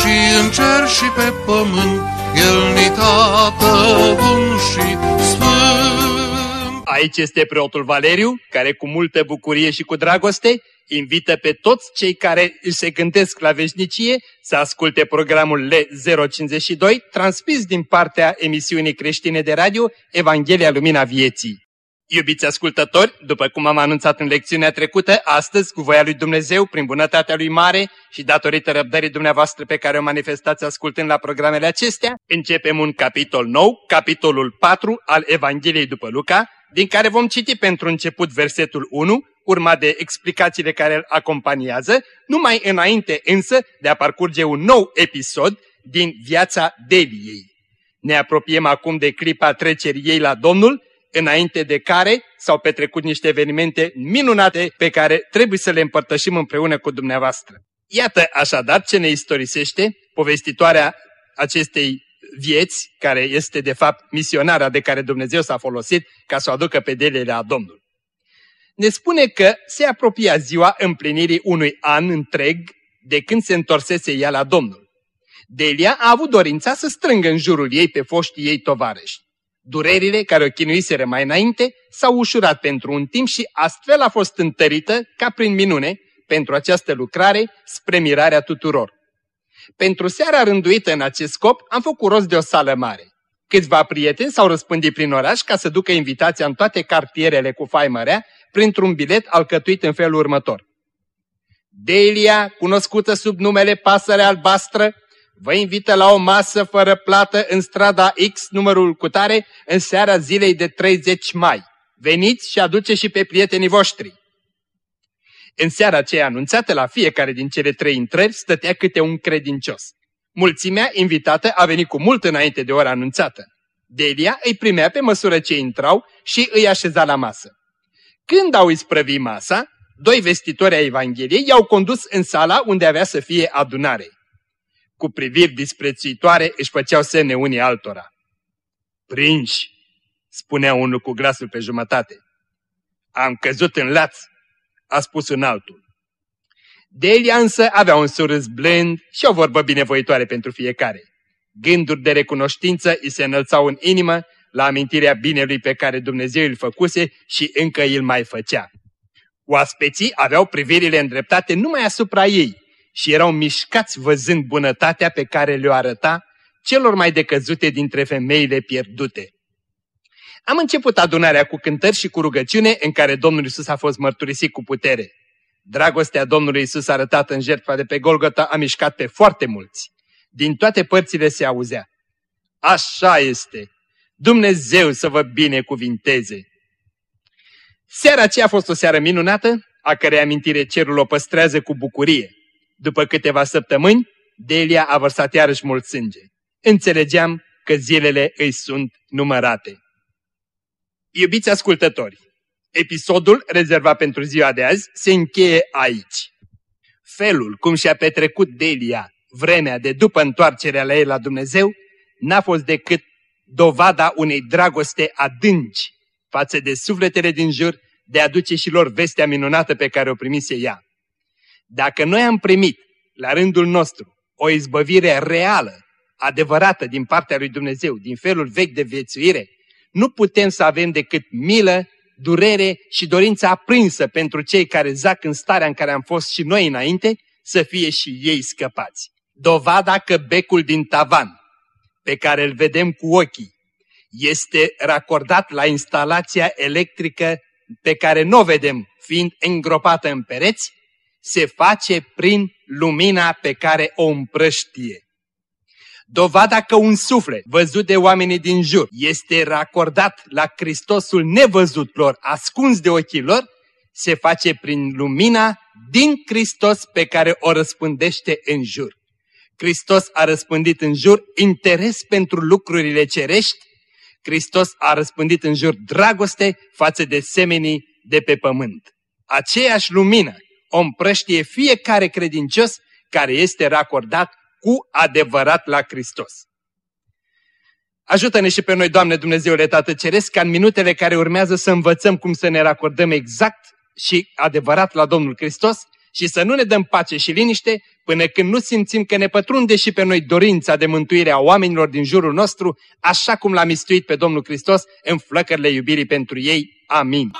și în cer și pe pământ, El ni tată bun și sfânt. Aici este preotul Valeriu, care cu multă bucurie și cu dragoste invită pe toți cei care își se gândesc la veșnicie să asculte programul L052, transmis din partea emisiunii creștine de radio Evanghelia Lumina Vieții. Iubiți ascultători, după cum am anunțat în lecțiunea trecută, astăzi, cu voia lui Dumnezeu, prin bunătatea lui mare și datorită răbdării dumneavoastră pe care o manifestați ascultând la programele acestea, începem un capitol nou, capitolul 4 al Evangheliei după Luca, din care vom citi pentru început versetul 1, urmat de explicațiile care îl acompaniază, numai înainte însă de a parcurge un nou episod din viața Deliei. Ne apropiem acum de clipa trecerii ei la Domnul, înainte de care s-au petrecut niște evenimente minunate pe care trebuie să le împărtășim împreună cu dumneavoastră. Iată așadar ce ne istorisește povestitoarea acestei vieți, care este de fapt misionarea de care Dumnezeu s-a folosit ca să o aducă pe delele a Domnului ne spune că se apropia ziua împlinirii unui an întreg de când se întorsese ea la Domnul. Delia a avut dorința să strângă în jurul ei pe foștii ei tovarăși. Durerile care o chinuiseră mai înainte s-au ușurat pentru un timp și astfel a fost întărită, ca prin minune, pentru această lucrare spre mirarea tuturor. Pentru seara rânduită în acest scop am făcut rost de o sală mare. Câțiva prieteni s-au răspândit prin oraș ca să ducă invitația în toate cartierele cu faimărea printr-un bilet alcătuit în felul următor. Delia, cunoscută sub numele Pasăre Albastră, vă invită la o masă fără plată în strada X, numărul cutare, în seara zilei de 30 mai. Veniți și aduce și pe prietenii voștri. În seara aceea anunțată la fiecare din cele trei intrări stătea câte un credincios. Mulțimea invitată a venit cu mult înainte de ora anunțată. Delia îi primea pe măsură ce intrau și îi așeza la masă. Când au isprăvit masa, doi vestitori ai Evangheliei i-au condus în sala unde avea să fie adunare. Cu priviri disprețuitoare își făceau semne unii altora. Prinși, spunea unul cu glasul pe jumătate. Am căzut în laț, a spus un altul. Delia însă avea un surâs blând și o vorbă binevoitoare pentru fiecare. Gânduri de recunoștință îi se înălțau în inimă la amintirea binelui pe care Dumnezeu îl făcuse și încă îl mai făcea. Oaspeții aveau privirile îndreptate numai asupra ei și erau mișcați văzând bunătatea pe care le-o arăta celor mai decăzute dintre femeile pierdute. Am început adunarea cu cântări și cu rugăciune în care Domnul Isus a fost mărturisit cu putere. Dragostea Domnului Isus arătată în jertfa de pe Golgota a mișcat pe foarte mulți. Din toate părțile se auzea. Așa este! Dumnezeu să vă binecuvinteze! Seara aceea a fost o seară minunată, a cărei amintire cerul o păstrează cu bucurie. După câteva săptămâni, Delia a vărsat iarăși mult sânge. Înțelegeam că zilele îi sunt numărate. Iubiți ascultători, episodul rezervat pentru ziua de azi se încheie aici. Felul cum și-a petrecut Delia vremea de după întoarcerea la ei la Dumnezeu n-a fost decât dovada unei dragoste adânci față de sufletele din jur, de a duce și lor vestea minunată pe care o primise ea. Dacă noi am primit, la rândul nostru, o izbăvire reală, adevărată din partea lui Dumnezeu, din felul vechi de viețuire, nu putem să avem decât milă, durere și dorința aprinsă pentru cei care zac în starea în care am fost și noi înainte, să fie și ei scăpați. Dovada că becul din tavan pe care îl vedem cu ochii este racordat la instalația electrică pe care nu o vedem fiind îngropată în pereți, se face prin lumina pe care o împrăștie. Dovada că un suflet văzut de oamenii din jur este racordat la Hristosul nevăzut lor, ascuns de ochii lor, se face prin lumina din Hristos pe care o răspândește în jur. Hristos a răspândit în jur interes pentru lucrurile cerești, Hristos a răspândit în jur dragoste față de semenii de pe pământ. Aceeași lumină o împrăștie fiecare credincios care este racordat cu adevărat la Hristos. Ajută-ne și pe noi, Doamne Dumnezeule Tată Ceresc, ca în minutele care urmează să învățăm cum să ne racordăm exact și adevărat la Domnul Hristos și să nu ne dăm pace și liniște până când nu simțim că ne pătrunde și pe noi dorința de mântuire a oamenilor din jurul nostru, așa cum l-a mistuit pe Domnul Hristos în flăcările iubirii pentru ei. Amin.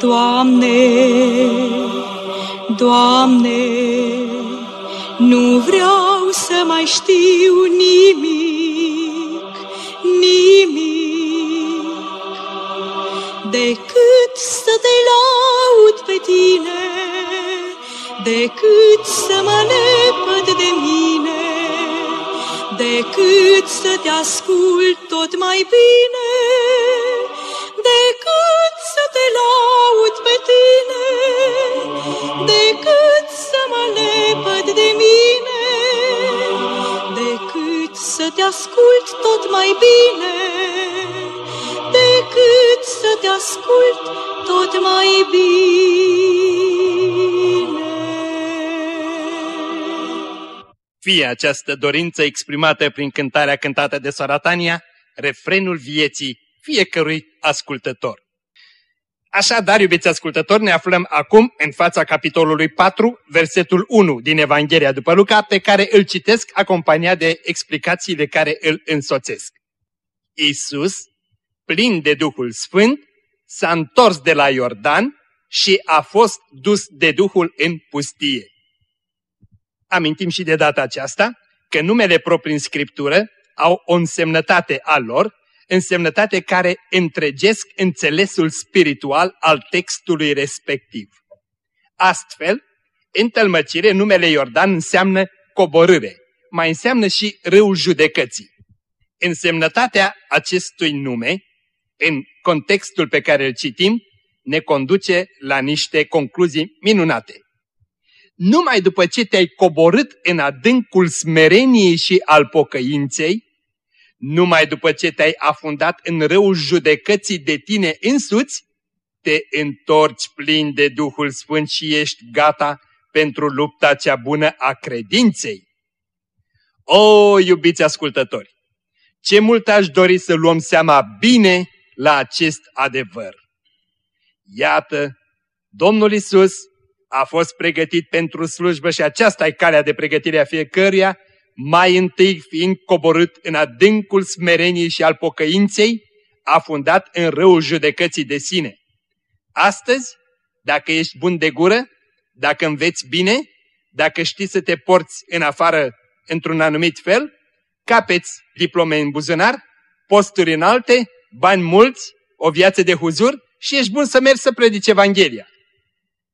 Doamne, Doamne, nu vreau să mai știu nimic, nimic, decât să te laud pe tine, decât să mă lepăd de mine, decât să te ascult tot mai bine, decât ascult tot mai bine, decât să te ascult tot mai bine. Fie această dorință exprimată prin cântarea cântată de Saratania, refrenul vieții fiecărui ascultător. Așadar, iubiți ascultători, ne aflăm acum în fața capitolului 4, versetul 1 din Evanghelia după Luca, pe care îl citesc acompaniat de explicațiile care îl însoțesc. Isus, plin de Duhul Sfânt, s-a întors de la Iordan și a fost dus de Duhul în pustie. Amintim și de data aceasta că numele proprii în Scriptură au o însemnătate a lor însemnătate care întregesc înțelesul spiritual al textului respectiv. Astfel, în tălmăcire, numele Iordan înseamnă coborâre, mai înseamnă și râul judecății. Însemnătatea acestui nume, în contextul pe care îl citim, ne conduce la niște concluzii minunate. Numai după ce te-ai coborât în adâncul smereniei și al pocăinței, numai după ce te-ai afundat în răul judecății de tine însuți, te întorci plin de Duhul Sfânt și ești gata pentru lupta cea bună a credinței. O, iubiți ascultători, ce mult aș dori să luăm seama bine la acest adevăr. Iată, Domnul Isus a fost pregătit pentru slujbă și aceasta e calea de pregătire a fiecăruia, mai întâi fiind coborât în adâncul smereniei și al pocăinței, afundat în răul judecății de sine. Astăzi, dacă ești bun de gură, dacă înveți bine, dacă știi să te porți în afară într-un anumit fel, capeți diplome în buzunar, posturi înalte, bani mulți, o viață de huzur și ești bun să mergi să predici Evanghelia.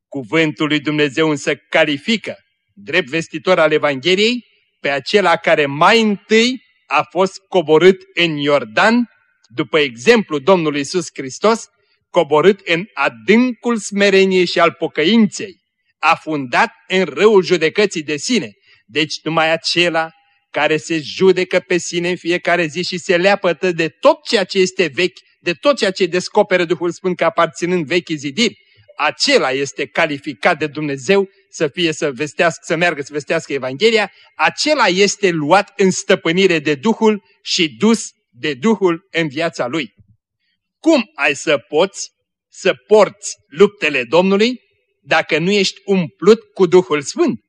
Cuvântul lui Dumnezeu însă califică, drept vestitor al Evangheliei, pe acela care mai întâi a fost coborât în Iordan, după exemplu Domnului Isus Hristos, coborât în adâncul smereniei și al pocăinței, afundat în răul judecății de sine. Deci numai acela care se judecă pe sine în fiecare zi și se leapătă de tot ceea ce este vechi, de tot ceea ce descoperă Duhul Sfânt ca aparținând vechi zidiri, acela este calificat de Dumnezeu să fie să vestească, să meargă să vestească Evanghelia, acela este luat în stăpânire de Duhul și dus de Duhul în viața lui. Cum ai să poți să porți luptele Domnului dacă nu ești umplut cu Duhul Sfânt?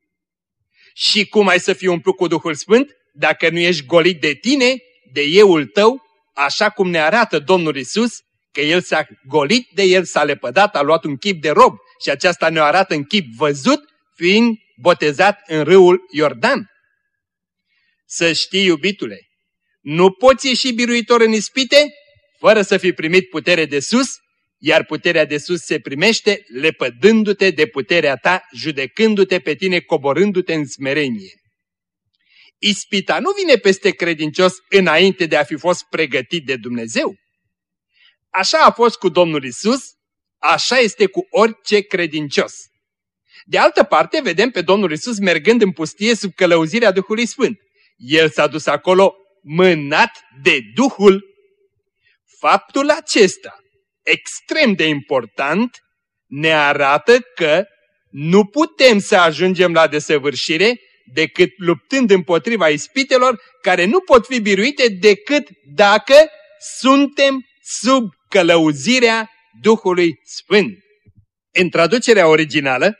Și cum ai să fii umplut cu Duhul Sfânt dacă nu ești golit de tine, de euul tău, așa cum ne arată Domnul Isus, că El s-a golit de El, s-a lepădat, a luat un chip de rob și aceasta ne arată în chip văzut fiind botezat în râul Iordan. Să știi, iubitule, nu poți ieși biruitor în ispite fără să fi primit putere de sus, iar puterea de sus se primește lepădându-te de puterea ta, judecându-te pe tine, coborându-te în smerenie. Ispita nu vine peste credincios înainte de a fi fost pregătit de Dumnezeu. Așa a fost cu Domnul Isus, așa este cu orice credincios. De altă parte, vedem pe Domnul Isus mergând în pustie sub călăuzirea Duhului Sfânt. El s-a dus acolo mânat de Duhul. Faptul acesta, extrem de important, ne arată că nu putem să ajungem la desăvârșire decât luptând împotriva ispitelor care nu pot fi biruite decât dacă suntem sub călăuzirea Duhului Sfânt. În traducerea originală,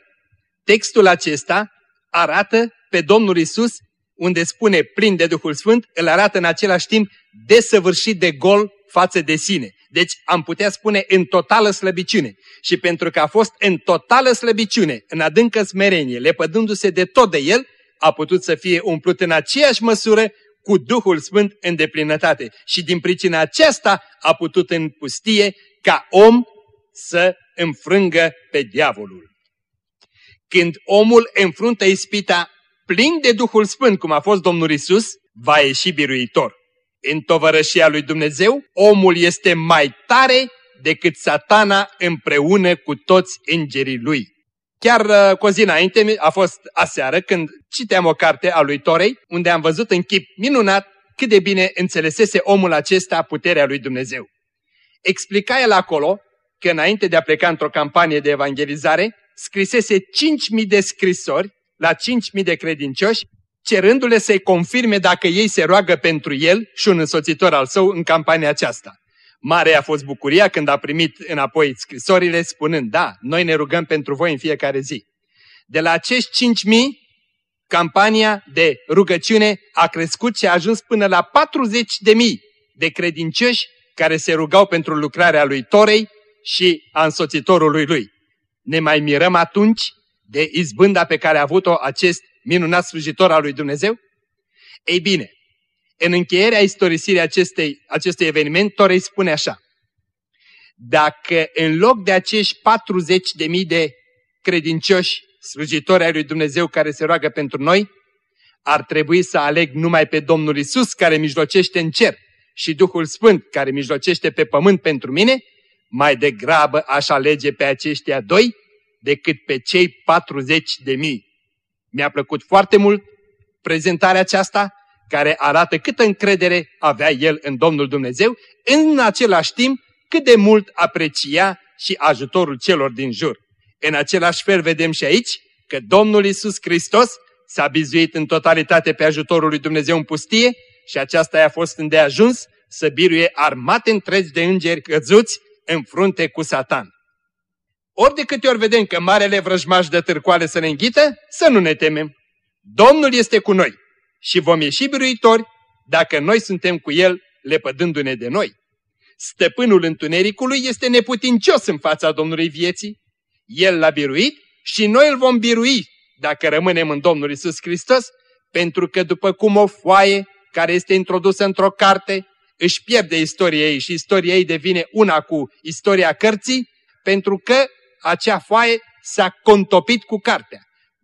textul acesta arată pe Domnul Isus, unde spune plin de Duhul Sfânt, îl arată în același timp desăvârșit de gol față de sine. Deci am putea spune în totală slăbiciune. Și pentru că a fost în totală slăbiciune, în adâncă smerenie, lepădându-se de tot de el, a putut să fie umplut în aceeași măsură cu Duhul Sfânt în deplinătate. Și din pricina aceasta a putut în pustie ca om să înfrângă pe diavolul. Când omul înfruntă ispita plin de Duhul Sfânt, cum a fost Domnul Isus, va ieși biruitor. În tovărășia lui Dumnezeu, omul este mai tare decât satana împreună cu toți îngerii lui. Chiar uh, cu o zi înainte a fost aseară când citeam o carte a lui Torei, unde am văzut în chip minunat cât de bine înțelesese omul acesta puterea lui Dumnezeu. Explica el acolo că înainte de a pleca într-o campanie de evangelizare, scrisese 5.000 de scrisori la 5.000 de credincioși, cerându-le să-i confirme dacă ei se roagă pentru el și un însoțitor al său în campania aceasta. Mare a fost bucuria când a primit înapoi scrisorile spunând, da, noi ne rugăm pentru voi în fiecare zi. De la acești 5.000, campania de rugăciune a crescut și a ajuns până la 40.000 de credincioși care se rugau pentru lucrarea lui Torei și a însoțitorului lui. Ne mai mirăm atunci de izbânda pe care a avut-o acest minunat slujitor al lui Dumnezeu? Ei bine, în încheierea istorisirii acestei, acestui eveniment, Torei spune așa. Dacă în loc de acești 40.000 de credincioși slujitori ai lui Dumnezeu care se roagă pentru noi, ar trebui să aleg numai pe Domnul Isus care mijlocește în cer și Duhul Sfânt care mijlocește pe pământ pentru mine, mai degrabă aș alege pe aceștia doi decât pe cei 40 de mii. Mi-a plăcut foarte mult prezentarea aceasta care arată câtă încredere avea el în Domnul Dumnezeu, în același timp cât de mult aprecia și ajutorul celor din jur. În același fel vedem și aici că Domnul Isus Hristos s-a bizuit în totalitate pe ajutorul lui Dumnezeu în pustie și aceasta i-a fost îndeajuns să biruie armate întregi de îngeri căzuți în frunte cu Satan. Ori de câte ori vedem că marele vrăjmaș de târcoale să ne înghită, să nu ne temem. Domnul este cu noi și vom ieși biruitori dacă noi suntem cu El lepădându-ne de noi. Stăpânul întunericului este neputincios în fața Domnului vieții. El l-a biruit și noi îl vom birui dacă rămânem în Domnul Isus Hristos, pentru că după cum o foaie care este introdusă într-o carte își pierde istoria ei și istoria ei devine una cu istoria cărții, pentru că acea foaie s-a contopit cu cartea.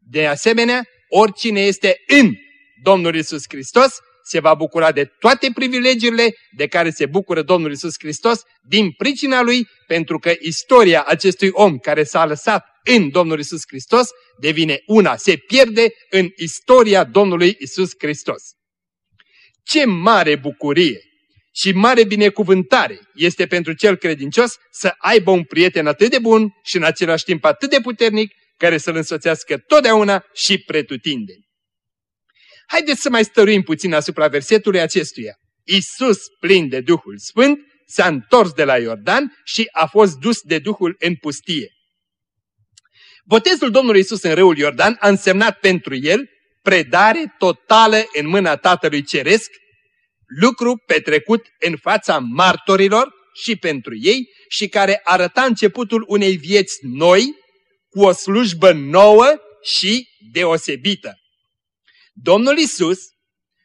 De asemenea, oricine este în Domnul Isus Hristos se va bucura de toate privilegiile de care se bucură Domnul Isus Hristos din pricina lui, pentru că istoria acestui om care s-a lăsat în Domnul Isus Hristos devine una, se pierde în istoria Domnului Isus Hristos. Ce mare bucurie și mare binecuvântare este pentru cel credincios să aibă un prieten atât de bun și în același timp atât de puternic care să-l însoțească totdeauna și pretutindeni. Haideți să mai stăruim puțin asupra versetului acestuia. Isus, plin de Duhul Sfânt, s-a întors de la Iordan și a fost dus de Duhul în pustie. Botezul Domnului Isus în râul Iordan a însemnat pentru el predare totală în mâna Tatălui Ceresc, lucru petrecut în fața martorilor și pentru ei și care arăta începutul unei vieți noi, cu o slujbă nouă și deosebită. Domnul Isus,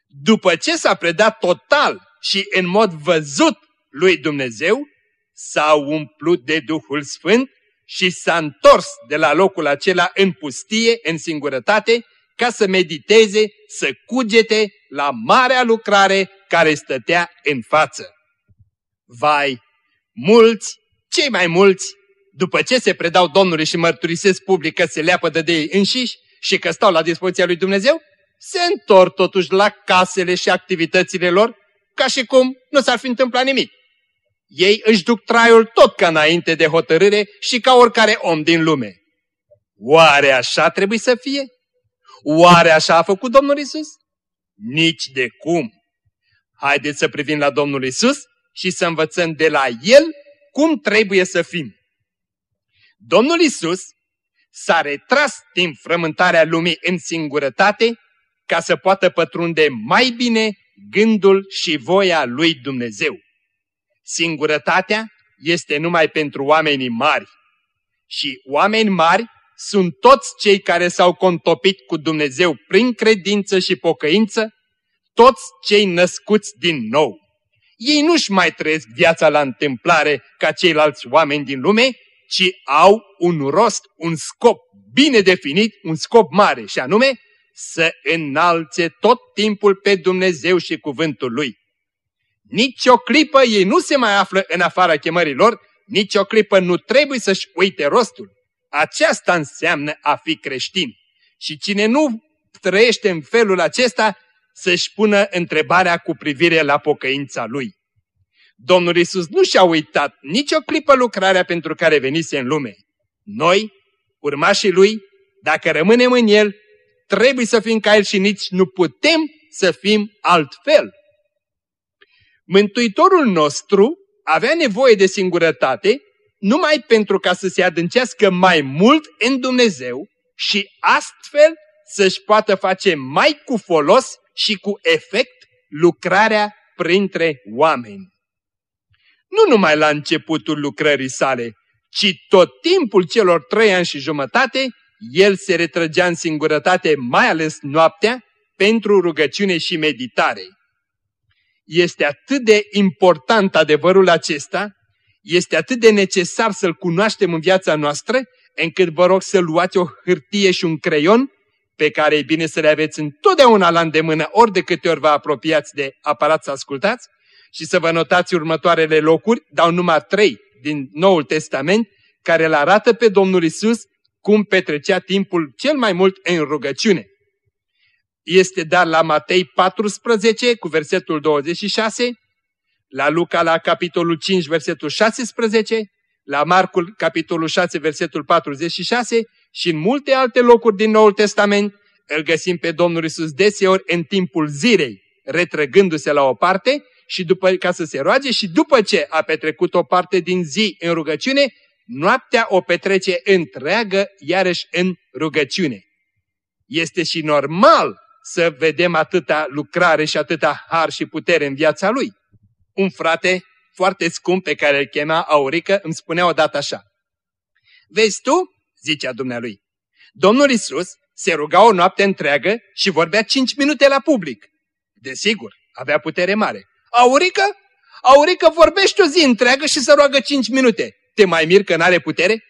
după ce s-a predat total și în mod văzut lui Dumnezeu, s-a umplut de Duhul Sfânt și s-a întors de la locul acela în pustie, în singurătate, ca să mediteze, să cugete la marea lucrare care stătea în față. Vai, mulți, cei mai mulți, după ce se predau Domnului și mărturisesc public că se leapă de ei înșiși și că stau la dispoziția lui Dumnezeu, se întorc totuși la casele și activitățile lor, ca și cum nu s-ar fi întâmplat nimic. Ei își duc traiul tot ca înainte de hotărâre și ca oricare om din lume. Oare așa trebuie să fie? Oare așa a făcut Domnul Isus? Nici de cum. Haideți să privim la Domnul Isus și să învățăm de la El cum trebuie să fim. Domnul Isus s-a retras din frământarea lumii în singurătate ca să poată pătrunde mai bine gândul și voia lui Dumnezeu. Singurătatea este numai pentru oamenii mari și oameni mari sunt toți cei care s-au contopit cu Dumnezeu prin credință și pocăință, toți cei născuți din nou. Ei nu-și mai trăiesc viața la întâmplare ca ceilalți oameni din lume, ci au un rost, un scop bine definit, un scop mare, și anume să înalțe tot timpul pe Dumnezeu și cuvântul Lui. Nici o clipă ei nu se mai află în afara chemării lor, nici o clipă nu trebuie să-și uite rostul. Aceasta înseamnă a fi creștin. Și cine nu trăiește în felul acesta, să-și pună întrebarea cu privire la pocăința lui. Domnul Isus nu și-a uitat nicio clipă lucrarea pentru care venise în lume. Noi, urmașii lui, dacă rămânem în el, trebuie să fim ca el și nici nu putem să fim altfel. Mântuitorul nostru avea nevoie de singurătate numai pentru ca să se adâncească mai mult în Dumnezeu și astfel să-și poată face mai cu folos și cu efect lucrarea printre oameni. Nu numai la începutul lucrării sale, ci tot timpul celor trei ani și jumătate, el se retrăgea în singurătate, mai ales noaptea, pentru rugăciune și meditare. Este atât de important adevărul acesta, este atât de necesar să-l cunoaștem în viața noastră, încât vă rog să luați o hârtie și un creion pe care e bine să le aveți întotdeauna la îndemână, ori de câte ori vă apropiați de aparat să ascultați, și să vă notați următoarele locuri, dau numai trei din Noul Testament, care îl arată pe Domnul Isus cum petrecea timpul cel mai mult în rugăciune. Este dar la Matei 14 cu versetul 26, la Luca la capitolul 5 versetul 16, la Marcul capitolul 6 versetul 46 și în multe alte locuri din Noul Testament îl găsim pe Domnul Isus deseori în timpul zilei, retrăgându-se la o parte și după, ca să se roage și după ce a petrecut o parte din zi în rugăciune, noaptea o petrece întreagă iarăși în rugăciune. Este și normal să vedem atâta lucrare și atâta har și putere în viața lui. Un frate foarte scump pe care îl chema Aurică îmi spunea odată așa. Vezi tu, zicea dumnealui, Domnul Isus se ruga o noapte întreagă și vorbea cinci minute la public. Desigur, avea putere mare. Aurică? Aurică vorbește o zi întreagă și se roagă cinci minute. Te mai mir că n-are putere?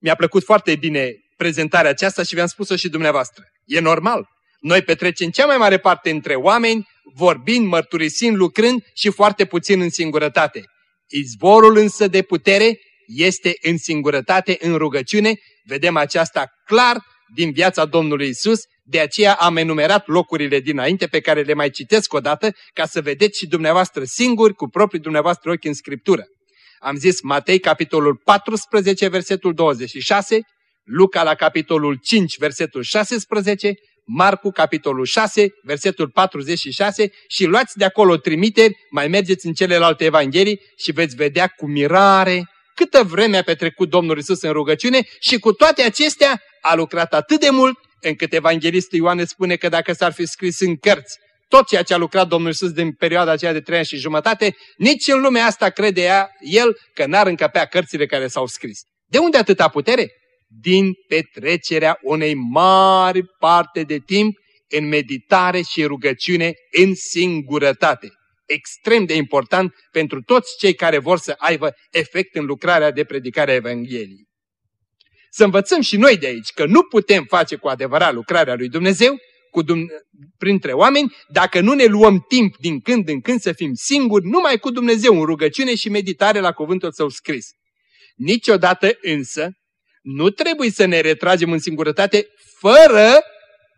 Mi-a plăcut foarte bine prezentarea aceasta și vi-am spus-o și dumneavoastră. E normal. Noi petrecem cea mai mare parte între oameni, vorbind, mărturisind, lucrând și foarte puțin în singurătate. Izvorul însă de putere este în singurătate, în rugăciune. Vedem aceasta clar din viața Domnului Isus, de aceea am enumerat locurile dinainte pe care le mai citesc o dată ca să vedeți și dumneavoastră singuri cu proprii dumneavoastră ochi în Scriptură. Am zis Matei capitolul 14 versetul 26, Luca la capitolul 5 versetul 16, Marcu, capitolul 6, versetul 46 și luați de acolo trimiteri, mai mergeți în celelalte evanghelii și veți vedea cu mirare câtă vreme a petrecut Domnul Isus în rugăciune și cu toate acestea a lucrat atât de mult încât evanghelistul Ioan spune că dacă s-ar fi scris în cărți tot ceea ce a lucrat Domnul Isus din perioada aceea de trei ani și jumătate, nici în lumea asta crede ea, el că n-ar încăpea cărțile care s-au scris. De unde atâta putere? din petrecerea unei mari parte de timp în meditare și rugăciune în singurătate. Extrem de important pentru toți cei care vor să aibă efect în lucrarea de predicare a Evangheliei. Să învățăm și noi de aici că nu putem face cu adevărat lucrarea lui Dumnezeu cu printre oameni dacă nu ne luăm timp din când în când să fim singuri numai cu Dumnezeu în rugăciune și meditare la cuvântul său scris. Niciodată însă nu trebuie să ne retragem în singurătate fără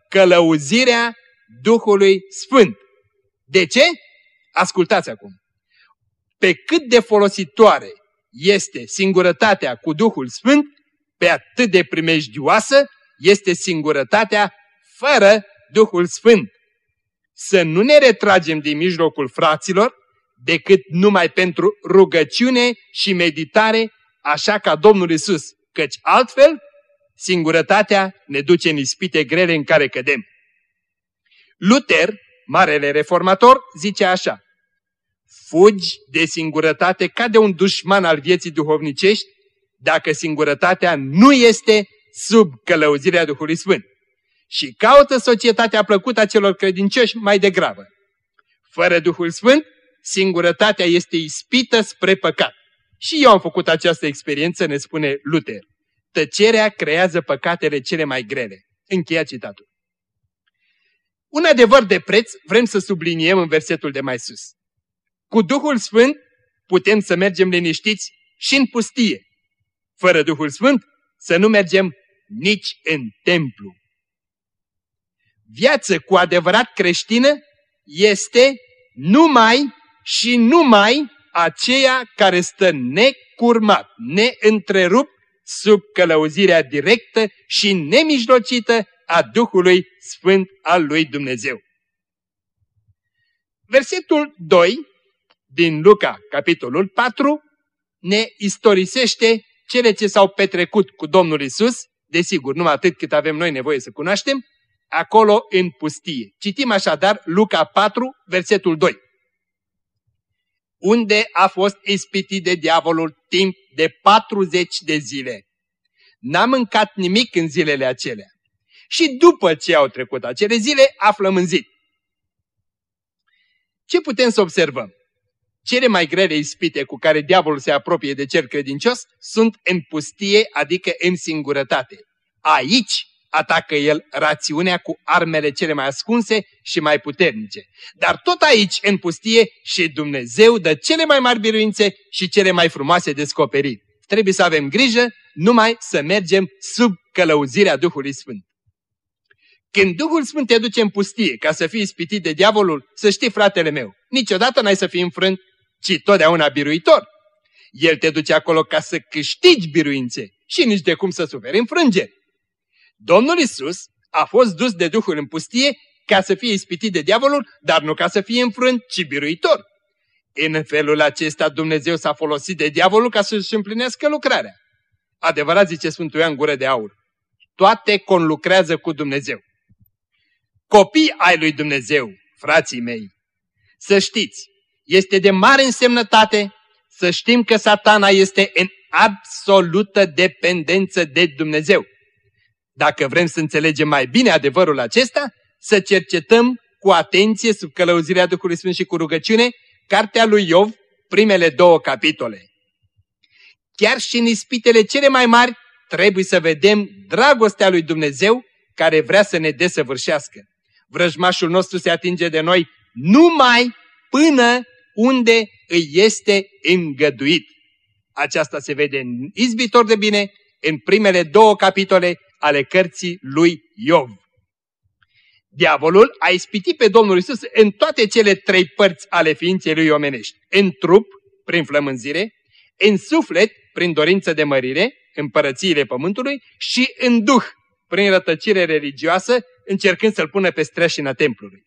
călăuzirea Duhului Sfânt. De ce? Ascultați acum. Pe cât de folositoare este singurătatea cu Duhul Sfânt, pe atât de primejdioasă este singurătatea fără Duhul Sfânt. Să nu ne retragem din mijlocul fraților decât numai pentru rugăciune și meditare, așa ca Domnul Isus, căci altfel singurătatea ne duce în ispite grele în care cădem. Luther, marele reformator, zice așa, Fugi de singurătate ca de un dușman al vieții duhovnicești, dacă singurătatea nu este sub călăuzirea Duhului Sfânt. Și caută societatea plăcută a celor credincioși mai degrabă. Fără Duhul Sfânt, singurătatea este ispită spre păcat. Și eu am făcut această experiență, ne spune Luther. Tăcerea creează păcatele cele mai grele. Încheia citatul. Un adevăr de preț vrem să subliniem în versetul de mai sus. Cu Duhul Sfânt putem să mergem liniștiți și în pustie. Fără Duhul Sfânt să nu mergem nici în templu. Viață cu adevărat creștină este numai și numai aceea care stă necurmat, neîntrerupt sub călăuzirea directă și nemijlocită a Duhului Sfânt al lui Dumnezeu. Versetul 2 din Luca, capitolul 4, ne istorisește cele ce s-au petrecut cu Domnul Isus, desigur, numai atât cât avem noi nevoie să cunoaștem, acolo în pustie. Citim așadar Luca 4, versetul 2. Unde a fost ispitit de diavolul timp de 40 de zile. N-a mâncat nimic în zilele acelea. Și după ce au trecut acele zile, a flămânzit. Ce putem să observăm? Cele mai grele ispite cu care diavolul se apropie de cel credincios sunt în pustie, adică în singurătate. Aici atacă el rațiunea cu armele cele mai ascunse și mai puternice. Dar tot aici, în pustie, și Dumnezeu dă cele mai mari biruințe și cele mai frumoase descoperiri. Trebuie să avem grijă numai să mergem sub călăuzirea Duhului Sfânt. Când Duhul Sfânt te duce în pustie ca să fii ispitit de diavolul, să știi, fratele meu, niciodată n-ai să fii înfrânt, ci totdeauna biruitor. El te duce acolo ca să câștigi biruințe și nici de cum să suferi înfrângeri. Domnul Isus a fost dus de Duhul în pustie ca să fie ispitit de diavolul, dar nu ca să fie înfrânt, ci biruitor. În felul acesta Dumnezeu s-a folosit de diavolul ca să-și împlinească lucrarea. Adevărat zice Sfântul Ioan Gură de Aur. Toate conlucrează cu Dumnezeu. Copii ai lui Dumnezeu, frații mei, să știți, este de mare însemnătate să știm că satana este în absolută dependență de Dumnezeu. Dacă vrem să înțelegem mai bine adevărul acesta, să cercetăm cu atenție, sub călăuzirea Duhului Sfânt și cu rugăciune, cartea lui Iov, primele două capitole. Chiar și în ispitele cele mai mari trebuie să vedem dragostea lui Dumnezeu care vrea să ne desăvârșească. Vrăjmașul nostru se atinge de noi numai până unde îi este îngăduit. Aceasta se vede în izbitor de bine, în primele două capitole ale cărții lui Iov. Diavolul a ispitit pe Domnul Isus în toate cele trei părți ale ființei lui omenești. În trup, prin flămânzire, în suflet, prin dorință de mărire, împărățiile pământului și în duh, prin rătăcire religioasă, încercând să-l pună pe streașina templului.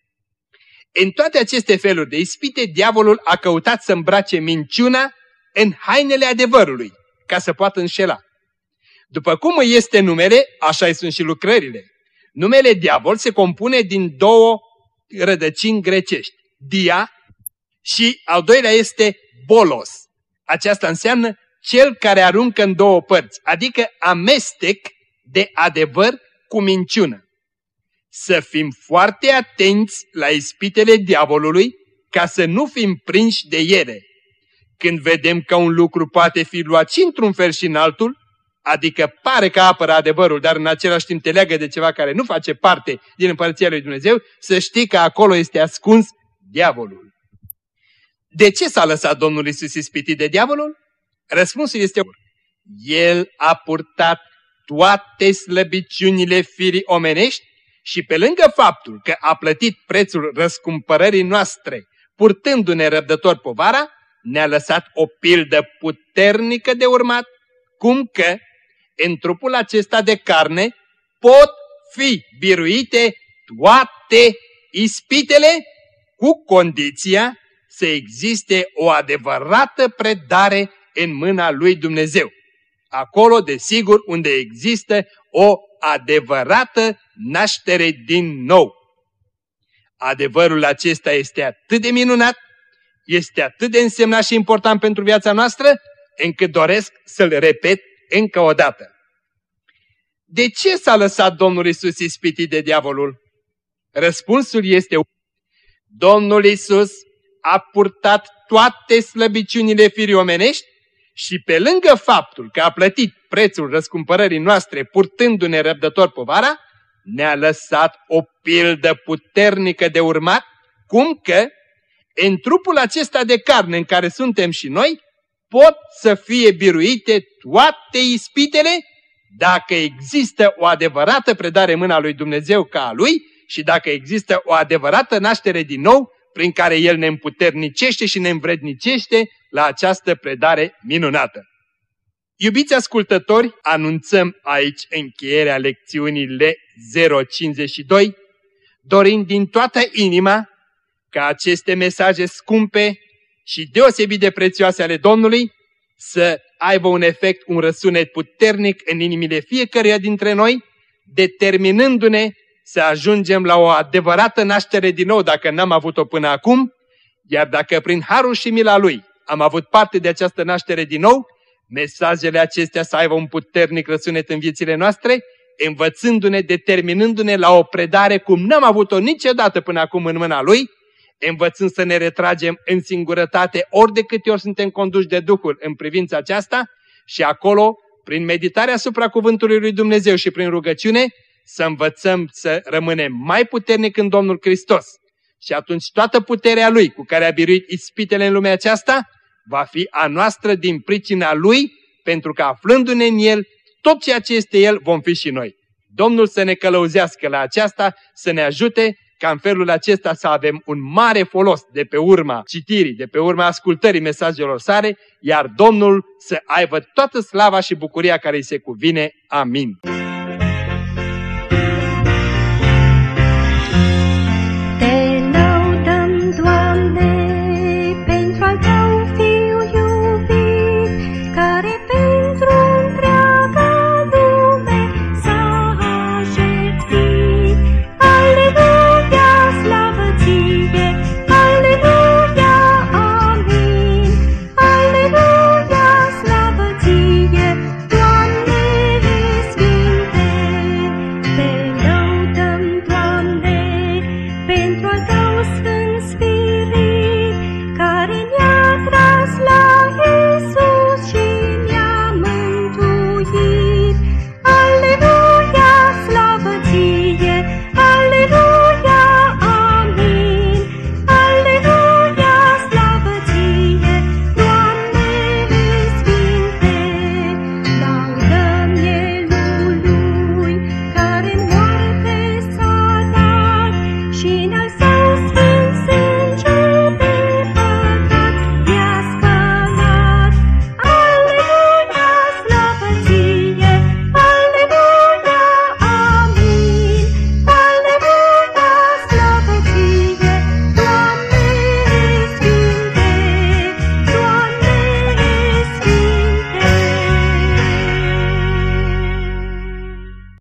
În toate aceste feluri de ispite, diavolul a căutat să îmbrace minciuna în hainele adevărului, ca să poată înșela. După cum este numele, așa sunt și lucrările. Numele diavol se compune din două rădăcini grecești, dia și al doilea este bolos. Aceasta înseamnă cel care aruncă în două părți, adică amestec de adevăr cu minciună. Să fim foarte atenți la ispitele diavolului ca să nu fim prinși de ele. Când vedem că un lucru poate fi luat și într-un fel și în altul, adică pare că apără adevărul, dar în același timp te leagă de ceva care nu face parte din Împărăția lui Dumnezeu, să știi că acolo este ascuns diavolul. De ce s-a lăsat Domnul Isus ispitit de diavolul? Răspunsul este El a purtat toate slăbiciunile firii omenești și pe lângă faptul că a plătit prețul răscumpărării noastre, purtându-ne răbdător povara, ne-a lăsat o pildă puternică de urmat, cum că în trupul acesta de carne pot fi biruite toate ispitele cu condiția să existe o adevărată predare în mâna lui Dumnezeu. Acolo, desigur, unde există o adevărată naștere din nou. Adevărul acesta este atât de minunat, este atât de însemnat și important pentru viața noastră, încât doresc să-l repet încă o dată. De ce s-a lăsat Domnul Isus ispitit de diavolul? Răspunsul este Domnul Isus a purtat toate slăbiciunile firii omenești și pe lângă faptul că a plătit prețul răscumpărării noastre purtându-ne răbdător povara, ne-a lăsat o pildă puternică de urmat, cum că în trupul acesta de carne în care suntem și noi, pot să fie biruite toate ispitele dacă există o adevărată predare în mâna lui Dumnezeu ca a lui și dacă există o adevărată naștere din nou prin care El ne împuternicește și ne învrednicește la această predare minunată. Iubiți ascultători, anunțăm aici încheierea lecțiunii L052, dorind din toată inima ca aceste mesaje scumpe și deosebit de prețioase ale Domnului să aibă un efect, un răsunet puternic în inimile fiecăruia dintre noi, determinându-ne să ajungem la o adevărată naștere din nou dacă n-am avut-o până acum, iar dacă prin harul și mila Lui am avut parte de această naștere din nou, mesajele acestea să aibă un puternic răsunet în viețile noastre, învățându-ne, determinându-ne la o predare cum n-am avut-o niciodată până acum în mâna Lui, învățând să ne retragem în singurătate ori de câte ori suntem conduși de Duhul în privința aceasta și acolo, prin meditarea asupra Cuvântului Lui Dumnezeu și prin rugăciune, să învățăm să rămânem mai puternic în Domnul Hristos. Și atunci toată puterea Lui cu care a biruit ispitele în lumea aceasta va fi a noastră din pricina Lui, pentru că aflându-ne în El, tot ceea ce este El vom fi și noi. Domnul să ne călăuzească la aceasta, să ne ajute ca în felul acesta să avem un mare folos de pe urma citirii, de pe urma ascultării mesajelor sare, iar Domnul să aibă toată slava și bucuria care îi se cuvine. Amin.